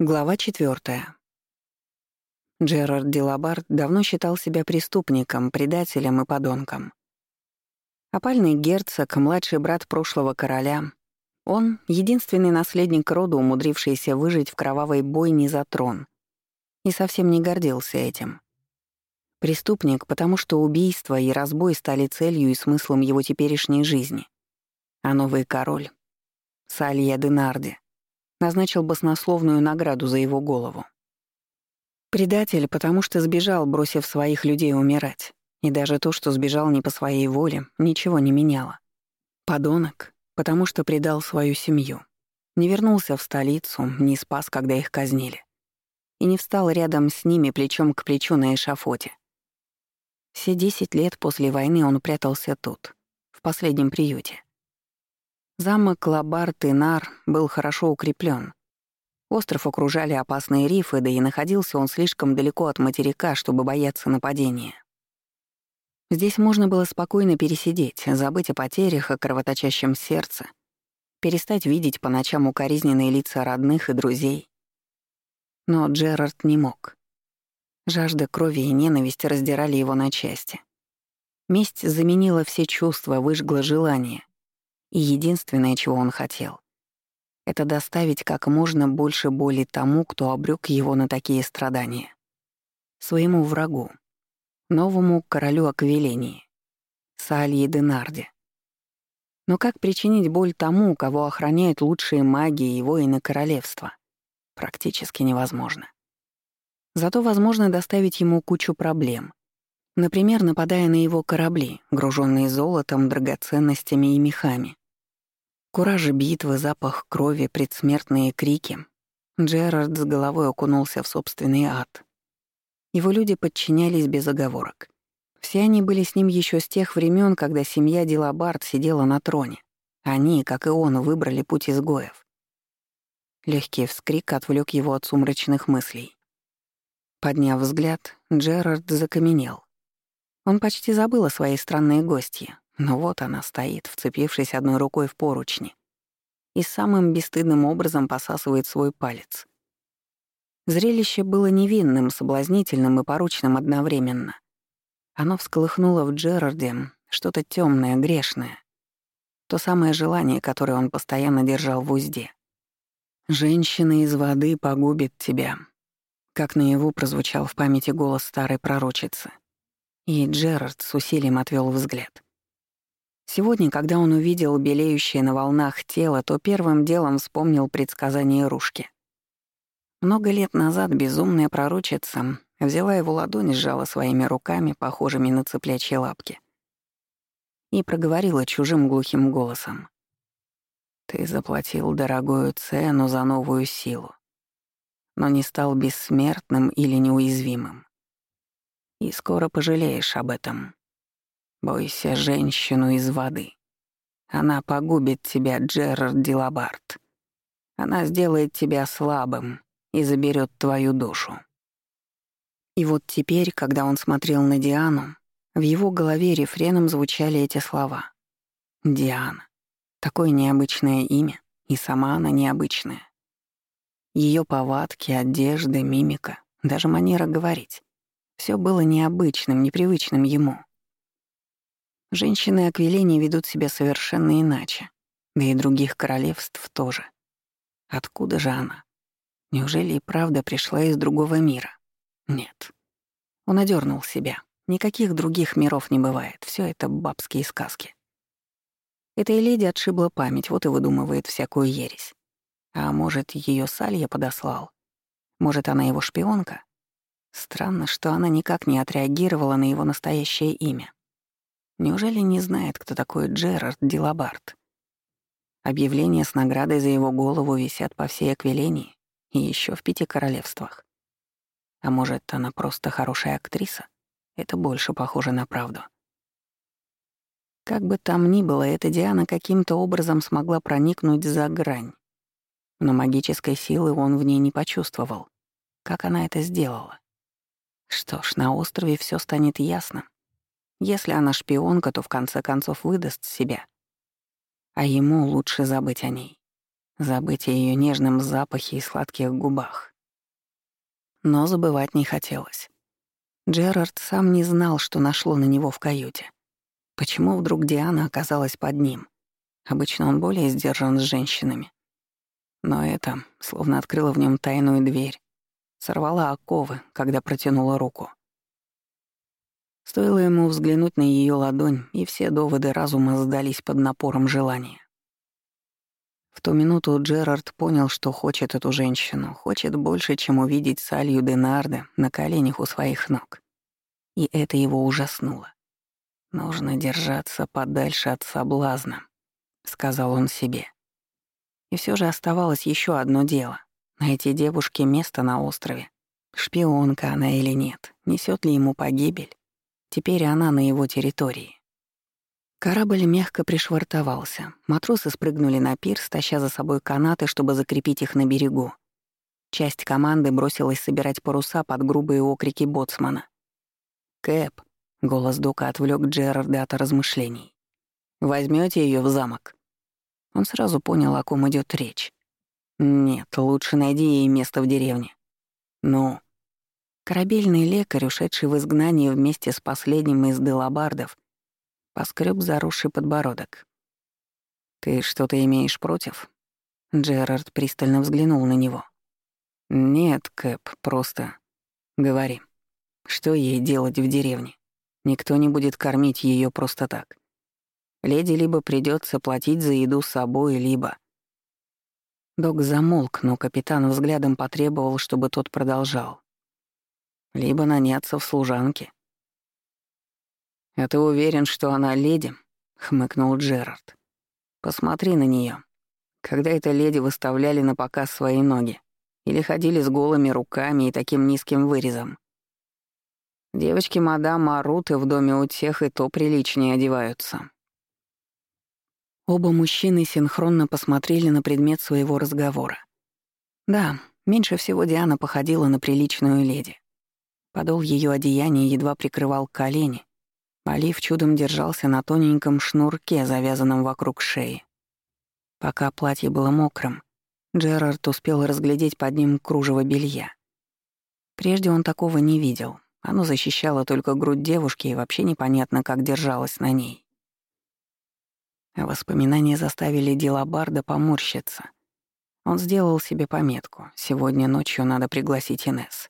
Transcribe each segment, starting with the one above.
Глава четвертая. Джерард Дилабард давно считал себя преступником, предателем и подонком. Опальный герцог, младший брат прошлого короля, он — единственный наследник рода, умудрившийся выжить в кровавой бойне за трон, и совсем не гордился этим. Преступник, потому что убийство и разбой стали целью и смыслом его теперешней жизни. А новый король — Салья Денарди — назначил баснословную награду за его голову. Предатель, потому что сбежал, бросив своих людей умирать. И даже то, что сбежал не по своей воле, ничего не меняло. Подонок, потому что предал свою семью. Не вернулся в столицу, не спас, когда их казнили. И не встал рядом с ними плечом к плечу на эшафоте. Все десять лет после войны он прятался тут, в последнем приюте. Замок Лабар-Тенар был хорошо укреплен. Остров окружали опасные рифы, да и находился он слишком далеко от материка, чтобы бояться нападения. Здесь можно было спокойно пересидеть, забыть о потерях, о кровоточащем сердце, перестать видеть по ночам укоризненные лица родных и друзей. Но Джерард не мог. Жажда крови и ненависть раздирали его на части. Месть заменила все чувства, выжгла желание. И единственное, чего он хотел, это доставить как можно больше боли тому, кто обрёк его на такие страдания. Своему врагу, новому королю Аквилении, Салье Денарде. Но как причинить боль тому, кого охраняют лучшие маги и воины королевства? Практически невозможно. Зато возможно доставить ему кучу проблем. Например, нападая на его корабли, груженные золотом, драгоценностями и мехами. Кураж битвы, запах крови, предсмертные крики. Джерард с головой окунулся в собственный ад. Его люди подчинялись без оговорок. Все они были с ним еще с тех времен, когда семья Дилабард сидела на троне. Они, как и он, выбрали путь изгоев. Легкий вскрик отвлек его от сумрачных мыслей. Подняв взгляд, Джерард закаменел. Он почти забыл о своей странной гостье, но вот она стоит, вцепившись одной рукой в поручни, и самым бесстыдным образом посасывает свой палец. Зрелище было невинным, соблазнительным и порочным одновременно. Оно всколыхнуло в Джерарде что-то темное, грешное. То самое желание, которое он постоянно держал в узде. «Женщина из воды погубит тебя», как наяву прозвучал в памяти голос старой пророчицы. И Джерард с усилием отвел взгляд. Сегодня, когда он увидел белеющее на волнах тело, то первым делом вспомнил предсказание Рушки. Много лет назад безумная пророчица взяла его ладонь сжала своими руками, похожими на цыплячьи лапки, и проговорила чужим глухим голосом. «Ты заплатил дорогую цену за новую силу, но не стал бессмертным или неуязвимым. И скоро пожалеешь об этом». Бойся женщину из воды. Она погубит тебя, Джерард Дилабард. Она сделает тебя слабым и заберет твою душу. И вот теперь, когда он смотрел на Диану, в его голове рефреном звучали эти слова. Диана. Такое необычное имя, и сама она необычная. Ее повадки, одежда, мимика, даже манера говорить. Все было необычным, непривычным ему. Женщины Аквилени ведут себя совершенно иначе, да и других королевств тоже. Откуда же она? Неужели и правда пришла из другого мира? Нет. Он одернул себя. Никаких других миров не бывает. Все это бабские сказки. Этой леди отшибла память, вот и выдумывает всякую ересь. А может, ее Салья подослал? Может, она его шпионка? Странно, что она никак не отреагировала на его настоящее имя. Неужели не знает, кто такой Джерард Дилабард? Объявления с наградой за его голову висят по всей Аквилении и еще в пяти королевствах. А может, она просто хорошая актриса? Это больше похоже на правду. Как бы там ни было, эта Диана каким-то образом смогла проникнуть за грань. Но магической силы он в ней не почувствовал. Как она это сделала? Что ж, на острове все станет ясно. Если она шпионка, то в конце концов выдаст себя. А ему лучше забыть о ней. забыть о ее нежном запахе и сладких губах. Но забывать не хотелось. Джерард сам не знал, что нашло на него в каюте. Почему вдруг Диана оказалась под ним? Обычно он более сдержан с женщинами. Но это словно открыло в нем тайную дверь, сорвала оковы, когда протянула руку. Стоило ему взглянуть на ее ладонь, и все доводы разума сдались под напором желания. В ту минуту Джерард понял, что хочет эту женщину, хочет больше, чем увидеть Салью Денарде на коленях у своих ног. И это его ужаснуло. «Нужно держаться подальше от соблазна», — сказал он себе. И все же оставалось еще одно дело — найти девушке место на острове. Шпионка она или нет, несет ли ему погибель. Теперь она на его территории. Корабль мягко пришвартовался. Матросы спрыгнули на пирс, таща за собой канаты, чтобы закрепить их на берегу. Часть команды бросилась собирать паруса под грубые окрики боцмана. «Кэп», — голос Дока отвлек Джерарда от размышлений. Возьмете ее в замок?» Он сразу понял, о ком идет речь. «Нет, лучше найди ей место в деревне». «Ну?» Корабельный лекарь, ушедший в изгнание вместе с последним из делабардов, поскреб заросший подбородок. «Ты что-то имеешь против?» Джерард пристально взглянул на него. «Нет, Кэп, просто... Говори. Что ей делать в деревне? Никто не будет кормить ее просто так. Леди либо придется платить за еду собой, либо...» Док замолк, но капитан взглядом потребовал, чтобы тот продолжал либо наняться в служанки. «А ты уверен, что она леди?» — хмыкнул Джерард. «Посмотри на нее. Когда это леди выставляли на показ свои ноги или ходили с голыми руками и таким низким вырезом. Девочки мадам Маруты в доме у тех и то приличнее одеваются». Оба мужчины синхронно посмотрели на предмет своего разговора. Да, меньше всего Диана походила на приличную леди. Подол ее одеяния едва прикрывал колени, лиф чудом держался на тоненьком шнурке, завязанном вокруг шеи. Пока платье было мокрым, Джерард успел разглядеть под ним кружево белья. Прежде он такого не видел. Оно защищало только грудь девушки и вообще непонятно, как держалось на ней. Воспоминания заставили Дилабарда поморщиться. Он сделал себе пометку. Сегодня ночью надо пригласить Инесс.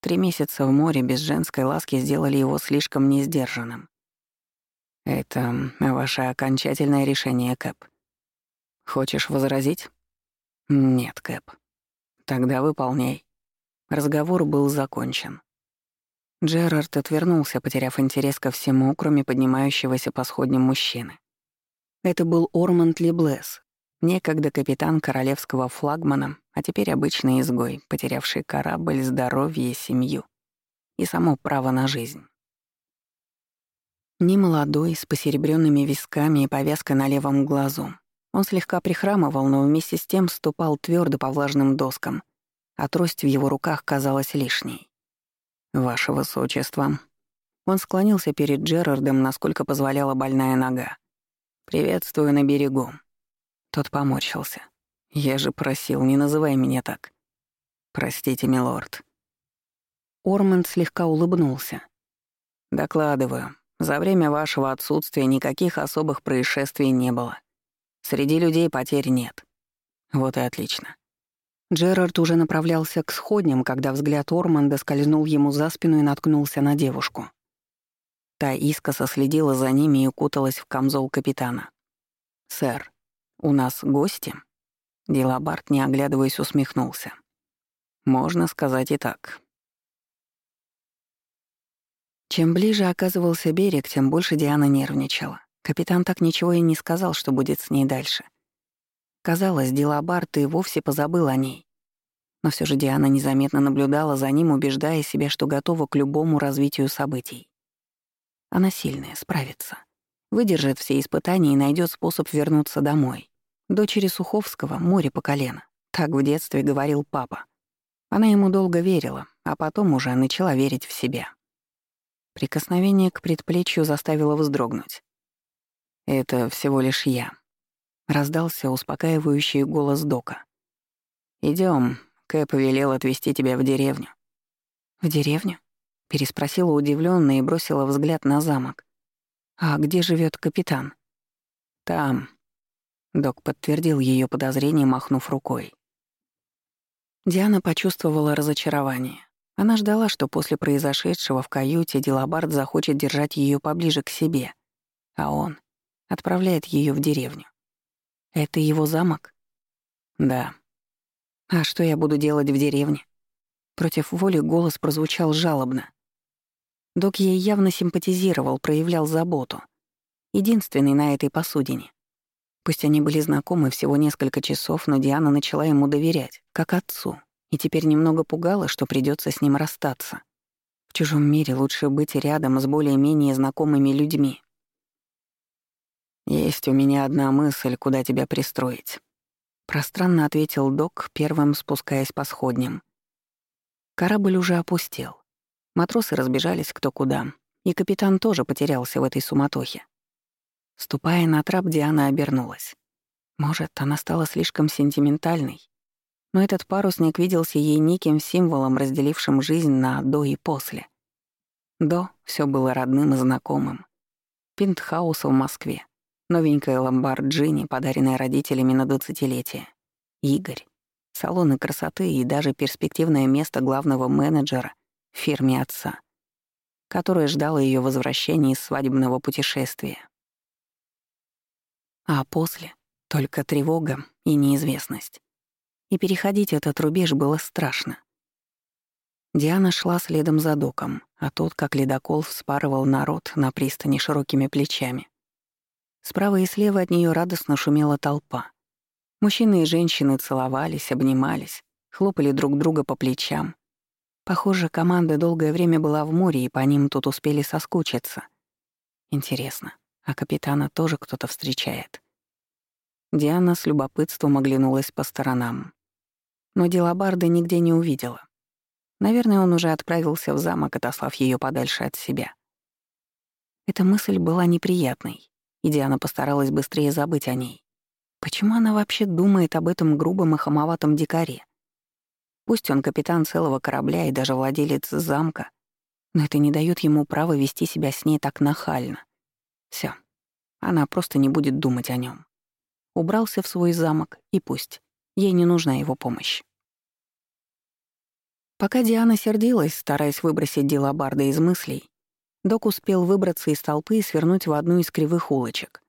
Три месяца в море без женской ласки сделали его слишком несдержанным. Это ваше окончательное решение, Кэп. Хочешь возразить? Нет, Кэп. Тогда выполняй. Разговор был закончен. Джерард отвернулся, потеряв интерес ко всему, кроме поднимающегося по сходням мужчины. Это был Орманд Леблес, некогда капитан королевского флагмана, а теперь обычный изгой, потерявший корабль, здоровье, семью и само право на жизнь. Немолодой, с посеребренными висками и повязкой на левом глазу. Он слегка прихрамывал, но вместе с тем ступал твердо по влажным доскам, а трость в его руках казалась лишней. «Ваше высочество». Он склонился перед Джерардом, насколько позволяла больная нога. «Приветствую на берегу». Тот поморщился. «Я же просил, не называй меня так». «Простите, милорд». Орманд слегка улыбнулся. «Докладываю. За время вашего отсутствия никаких особых происшествий не было. Среди людей потерь нет. Вот и отлично». Джерард уже направлялся к сходням, когда взгляд Орманда скользнул ему за спину и наткнулся на девушку. Та искоса следила за ними и укуталась в камзол капитана. «Сэр, у нас гости?» Дилабарт, не оглядываясь, усмехнулся. «Можно сказать и так». Чем ближе оказывался берег, тем больше Диана нервничала. Капитан так ничего и не сказал, что будет с ней дальше. Казалось, Дилабарт и вовсе позабыл о ней. Но все же Диана незаметно наблюдала за ним, убеждая себя, что готова к любому развитию событий. Она сильная, справится. Выдержит все испытания и найдет способ вернуться домой. Дочери Суховского море по колено. Так в детстве говорил папа. Она ему долго верила, а потом уже начала верить в себя. Прикосновение к предплечью заставило вздрогнуть. «Это всего лишь я». раздался успокаивающий голос Дока. Идем, Кэп велел отвезти тебя в деревню». «В деревню?» — переспросила удивлённо и бросила взгляд на замок. «А где живет капитан?» «Там». Док подтвердил ее подозрение, махнув рукой. Диана почувствовала разочарование. Она ждала, что после произошедшего в каюте Дилабард захочет держать ее поближе к себе, а он отправляет ее в деревню. Это его замок? Да. А что я буду делать в деревне? Против воли голос прозвучал жалобно. Док ей явно симпатизировал, проявлял заботу. Единственный на этой посудине. Пусть они были знакомы всего несколько часов, но Диана начала ему доверять, как отцу, и теперь немного пугала, что придется с ним расстаться. В чужом мире лучше быть рядом с более-менее знакомыми людьми. «Есть у меня одна мысль, куда тебя пристроить», — пространно ответил док, первым спускаясь по сходням. Корабль уже опустел. Матросы разбежались кто куда, и капитан тоже потерялся в этой суматохе. Ступая на трап, Диана обернулась. Может, она стала слишком сентиментальной, но этот парусник виделся ей неким символом, разделившим жизнь на «до» и «после». «До» — все было родным и знакомым. Пентхаус в Москве, новенькая ламборджини, подаренная родителями на двадцатилетие, Игорь, салоны красоты и даже перспективное место главного менеджера в фирме отца, которое ждало ее возвращения из свадебного путешествия. А после — только тревога и неизвестность. И переходить этот рубеж было страшно. Диана шла следом за доком, а тот, как ледокол, вспарывал народ на пристани широкими плечами. Справа и слева от нее радостно шумела толпа. Мужчины и женщины целовались, обнимались, хлопали друг друга по плечам. Похоже, команда долгое время была в море, и по ним тут успели соскучиться. Интересно, а капитана тоже кто-то встречает. Диана с любопытством оглянулась по сторонам. Но Делабарда нигде не увидела. Наверное, он уже отправился в замок, отослав ее подальше от себя. Эта мысль была неприятной, и Диана постаралась быстрее забыть о ней. Почему она вообще думает об этом грубом и хамоватом дикаре? Пусть он капитан целого корабля и даже владелец замка, но это не дает ему права вести себя с ней так нахально. Все, она просто не будет думать о нем. Убрался в свой замок, и пусть. Ей не нужна его помощь. Пока Диана сердилась, стараясь выбросить дела Барда из мыслей, док успел выбраться из толпы и свернуть в одну из кривых улочек.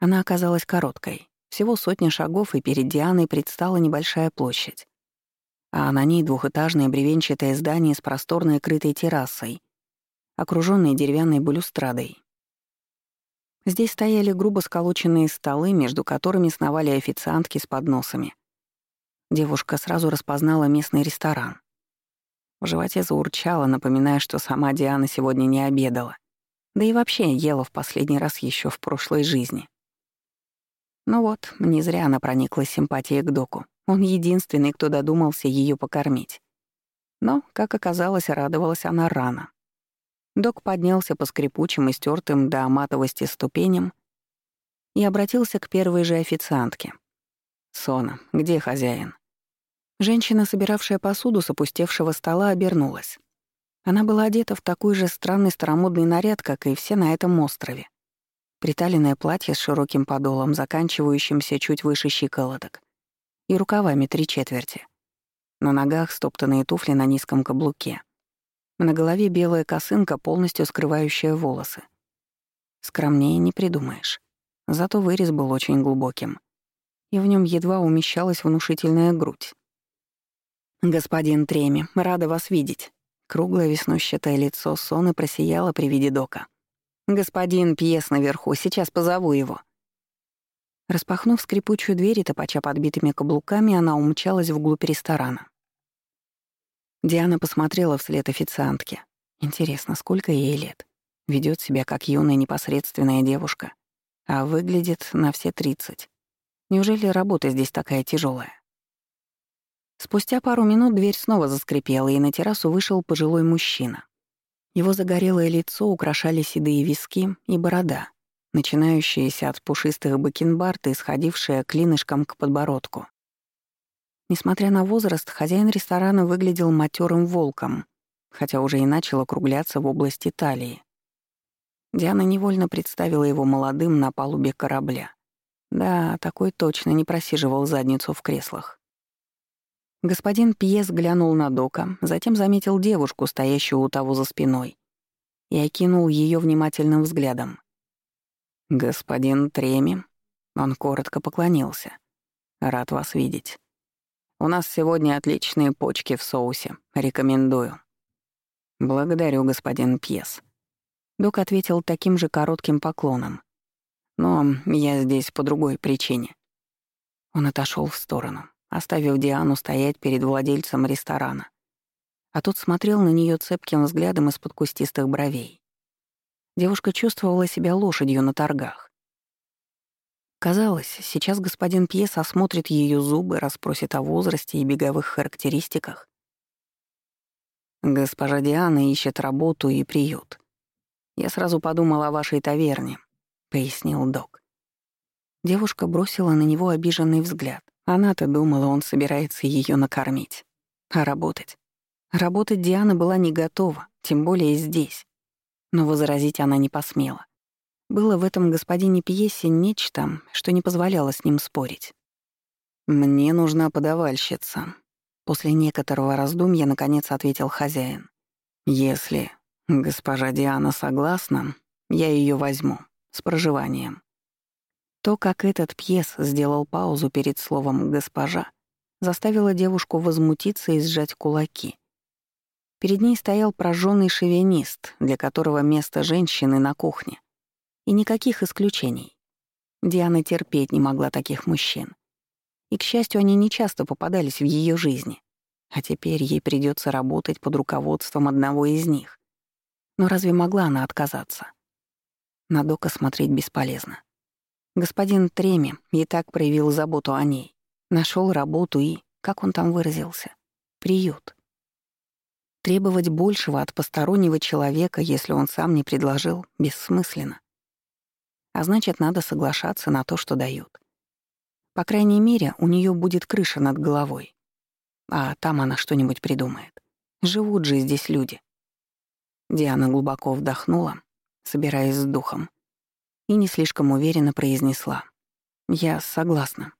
Она оказалась короткой. Всего сотня шагов, и перед Дианой предстала небольшая площадь. А на ней двухэтажное бревенчатое здание с просторной крытой террасой, окружённой деревянной балюстрадой. Здесь стояли грубо сколоченные столы, между которыми сновали официантки с подносами. Девушка сразу распознала местный ресторан. В животе заурчало, напоминая, что сама Диана сегодня не обедала. Да и вообще ела в последний раз еще в прошлой жизни. Ну вот, не зря она прониклась симпатией к доку. Он единственный, кто додумался ее покормить. Но, как оказалось, радовалась она рано. Док поднялся по скрипучим и стертым до матовости ступеням и обратился к первой же официантке. «Сона, где хозяин?» Женщина, собиравшая посуду с опустевшего стола, обернулась. Она была одета в такой же странный старомодный наряд, как и все на этом острове. Приталенное платье с широким подолом, заканчивающимся чуть выше щиколоток, и рукавами три четверти. На ногах стоптанные туфли на низком каблуке. На голове белая косынка, полностью скрывающая волосы. Скромнее не придумаешь. Зато вырез был очень глубоким. И в нем едва умещалась внушительная грудь. «Господин Треми, рада вас видеть». Круглое веснущатое лицо Соны просияло при виде Дока. «Господин Пьес наверху, сейчас позову его». Распахнув скрипучую дверь и топача подбитыми каблуками, она умчалась вглубь ресторана. Диана посмотрела вслед официантке. Интересно, сколько ей лет? Ведет себя как юная непосредственная девушка, а выглядит на все тридцать. Неужели работа здесь такая тяжелая? Спустя пару минут дверь снова заскрипела, и на террасу вышел пожилой мужчина. Его загорелое лицо украшали седые виски и борода. начинающаяся от пушистых бакенбард и сходившая клинышком к подбородку. Несмотря на возраст, хозяин ресторана выглядел матерым волком, хотя уже и начал округляться в области талии. Диана невольно представила его молодым на палубе корабля. Да, такой точно не просиживал задницу в креслах. Господин Пьес глянул на Дока, затем заметил девушку, стоящую у того за спиной, и окинул ее внимательным взглядом. «Господин Треми», — он коротко поклонился, — «рад вас видеть. У нас сегодня отличные почки в соусе, рекомендую». «Благодарю, господин Пьес». Док ответил таким же коротким поклоном. «Но я здесь по другой причине». Он отошел в сторону оставив Диану стоять перед владельцем ресторана. А тот смотрел на нее цепким взглядом из-под кустистых бровей. Девушка чувствовала себя лошадью на торгах. Казалось, сейчас господин Пьес осмотрит ее зубы, расспросит о возрасте и беговых характеристиках. «Госпожа Диана ищет работу и приют. Я сразу подумала о вашей таверне», — пояснил док. Девушка бросила на него обиженный взгляд. Она-то думала, он собирается ее накормить. А работать? Работать Диана была не готова, тем более здесь. Но возразить она не посмела. Было в этом господине Пьесе нечто, что не позволяло с ним спорить. «Мне нужна подавальщица», — после некоторого раздумья наконец ответил хозяин. «Если госпожа Диана согласна, я ее возьму, с проживанием. То, как этот пьес сделал паузу перед словом «госпожа», заставило девушку возмутиться и сжать кулаки. Перед ней стоял прожженный шовинист, для которого место женщины на кухне. И никаких исключений. Диана терпеть не могла таких мужчин. И, к счастью, они нечасто попадались в ее жизни. А теперь ей придется работать под руководством одного из них. Но разве могла она отказаться? На Дока смотреть бесполезно. Господин Треми и так проявил заботу о ней. Нашел работу и, как он там выразился, приют. Требовать большего от постороннего человека, если он сам не предложил, бессмысленно. А значит, надо соглашаться на то, что дают. По крайней мере, у нее будет крыша над головой. А там она что-нибудь придумает. Живут же здесь люди. Диана глубоко вдохнула, собираясь с духом и не слишком уверенно произнесла. «Я согласна».